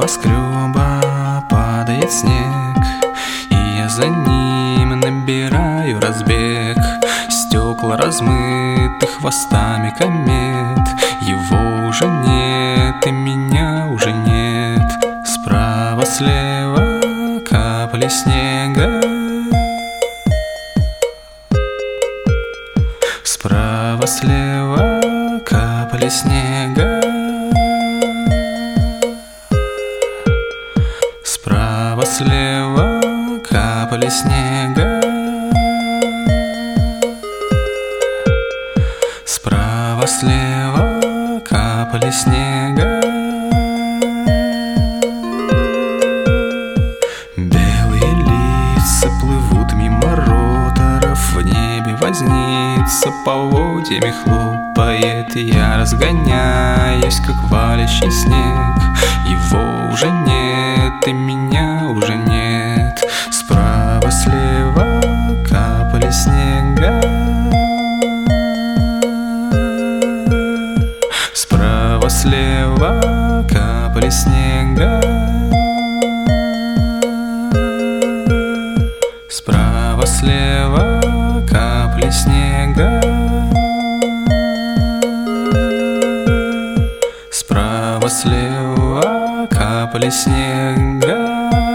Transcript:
небоскреба падает снег И я за ним набираю разбег. Стекла размыты хвостами комет Его уже нет и меня уже нет. Справа, слева капли снега. Справа, слева капли снега Справа, слева капли снега. Справа, слева капли снега. Белые лица плывут мимо роторов. В небе возница поводьями хлопает. Я разгоняюсь, как валящий снег. Его уже нет и меня Справа, слева капли снега. Справа, слева капли снега. Справа, слева капли снега